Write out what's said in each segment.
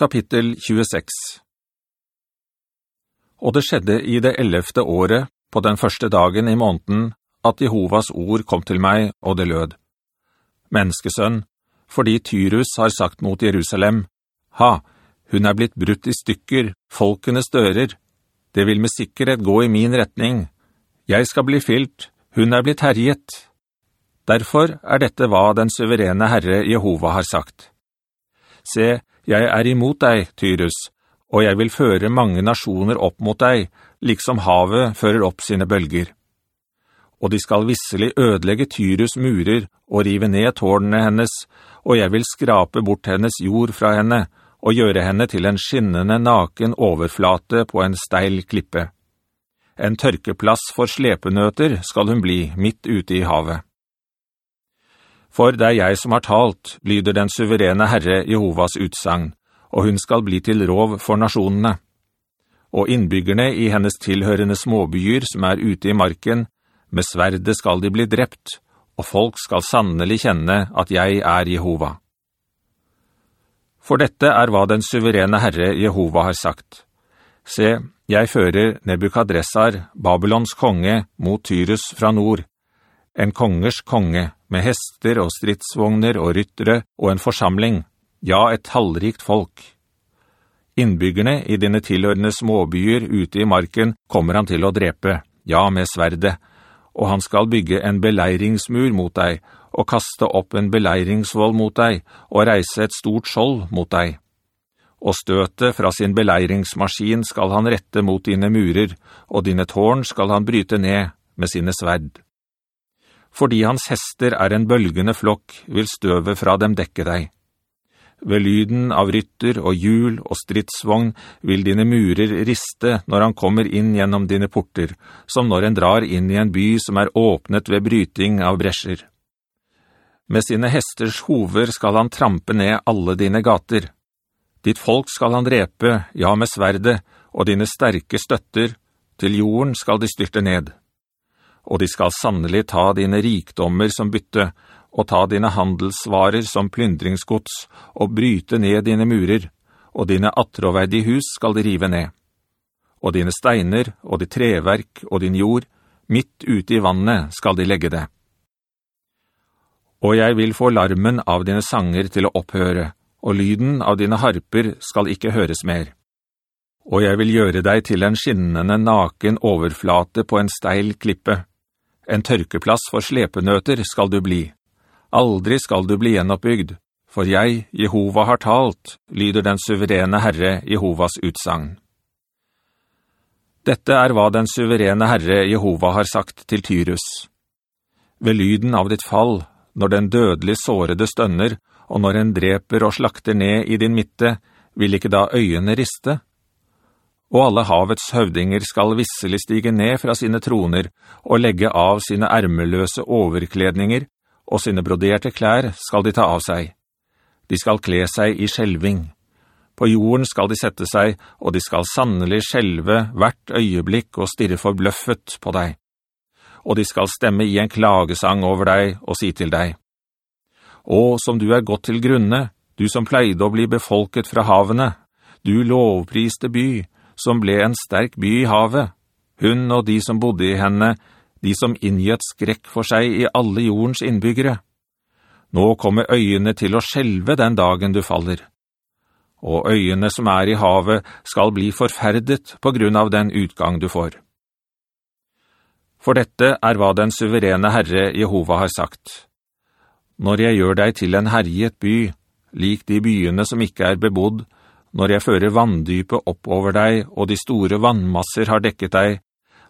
Kapittel 26 Og det skjedde i det ellevte året, på den første dagen i måneden, at Jehovas ord kom til meg, og det lød. Menneskesønn, fordi Tyrus har sagt mot Jerusalem, «Ha, hun er blitt brutt i stykker, folkenes dører. Det vil med sikkerhet gå i min retning. Jeg skal bli fylt, hun er blitt herjet.» Derfor er dette hva den suverene Herre Jehova har sagt. Se, jeg er imot deg, Tyrus, og jeg vil føre mange nasjoner opp mot deg, liksom havet fører opp sine bølger. Og de skal visselig ødelegge Tyrus murer og rive ned tårnene hennes, og jeg vil skrape bort hennes jord fra henne, og gjøre henne til en skinnende naken overflate på en steil klippe. En tørkeplass for slepenøter skal hun bli midt ute i havet. For det er jeg som har talt, lyder den suverene Herre Jehovas utsang, og hun skal bli til rov for nasjonene. Og innbyggerne i hennes tilhørende småbyer som er ute i marken, med sverde skal de bli drept, og folk skal sannelig kjenne at jeg er Jehova. For dette er hva den suverene Herre Jehova har sagt. Se, jeg fører Nebukadressar, Babylons konge, mot Tyrus fra nord, en kongers konge, med hester og stridsvogner og ryttere og en forsamling, ja, et tallrikt folk. Innbyggerne i dine tilhørende småbyer ute i marken kommer han til å drepe, ja, med sverde, og han skal bygge en beleiringsmur mot deg, og kaste opp en beleiringsvoll mot deg, og reise et stort skjold mot deg. Og støtet fra sin beleiringsmaskin skal han rette mot dine murer, og dine tårn skal han bryte ned med sine sverd. Fordi hans hester er en bølgende flokk, vil støve fra dem dekke deg. Ved lyden av rytter og hjul og stridsvogn vil dine murer riste når han kommer inn gjennom dine porter, som når en drar inn i en by som er åpnet ved bryting av bresjer. Med sine hesters hover skal han trampe ned alle dine gater. Ditt folk skal han drepe, ja med sverde, og dine sterke støtter, til jorden skal de styrte ned og de skal sannelig ta dine rikdommer som bytte, og ta dine handelsvarer som plyndringsgods, og bryte ned dine murer, og dine atroverdige hus skal de rive ned. Og dine steiner, og ditt treverk, og din jord, midt ute i vannet skal de legge det. Og jeg vil få larmen av dine sanger til å opphøre, og lyden av dine harper skal ikke høres mer. Og jeg vil gjøre deg til en skinnende naken overflate på en steil klippe, en tørkeplass for slepenøter skal du bli. Aldri skal du bli gjenoppbygd, for jeg, Jehova, har talt, lyder den suverene Herre Jehovas utsang. Dette er hva den suverene Herre Jehova har sagt til Tyrus. Ved lyden av ditt fall, når den dødelig sårede stønner, og når en dreper og slakter ned i din midte, vil ikke da øyene riste?» Og alle havets høvdinger skal visselig stige ned fra sine troner og legge av sine ærmeløse overkledninger, og sine broderte klær skal de ta av seg. De skal kle seg i skjelving. På jorden skal de sette seg, og de skal sannelig skjelve hvert øyeblikk og stirre forbløffet på deg. Og de skal stemme i en klagesang over deg og si til deg, «Å, som du er gått til grunne, du som pleide å bli befolket fra havene, du lovpriste by, som ble en sterk by i havet, hun og de som bodde i henne, de som inngjøtt skrekk for seg i alle jordens innbyggere. Nå kommer øyene til å skjelve den dagen du faller. Og øyene som er i havet skal bli forferdet på grunn av den utgang du får. For dette er hva den suverene Herre Jehova har sagt. Når jeg gjør deg til en herjet by, lik de byene som ikke er bebodd, når jeg fører vanndypet opp over deg, og de store vannmasser har dekket deg,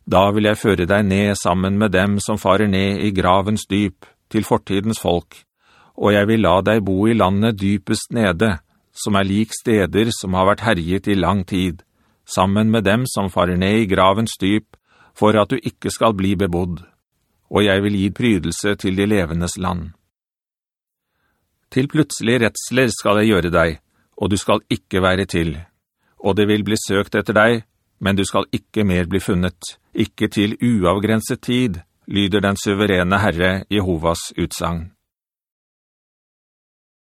da vil jeg føre deg ned sammen med dem som farer ned i gravens dyp, til fortidens folk, og jeg vil la deg bo i landet dypest nede, som er lik steder som har vært herjet i lang tid, sammen med dem som farer ned i gravens dyp, for at du ikke skal bli bebodd, og jeg vil gi prydelse til de levendes land. Til plutselig retsler skal jeg gjøre deg, og du skal ikke være til. Og det vil bli søkt etter deg, men du skal ikke mer bli funnet, ikke til uavgrenset tid, lyder den suverene Herre Jehovas utsang.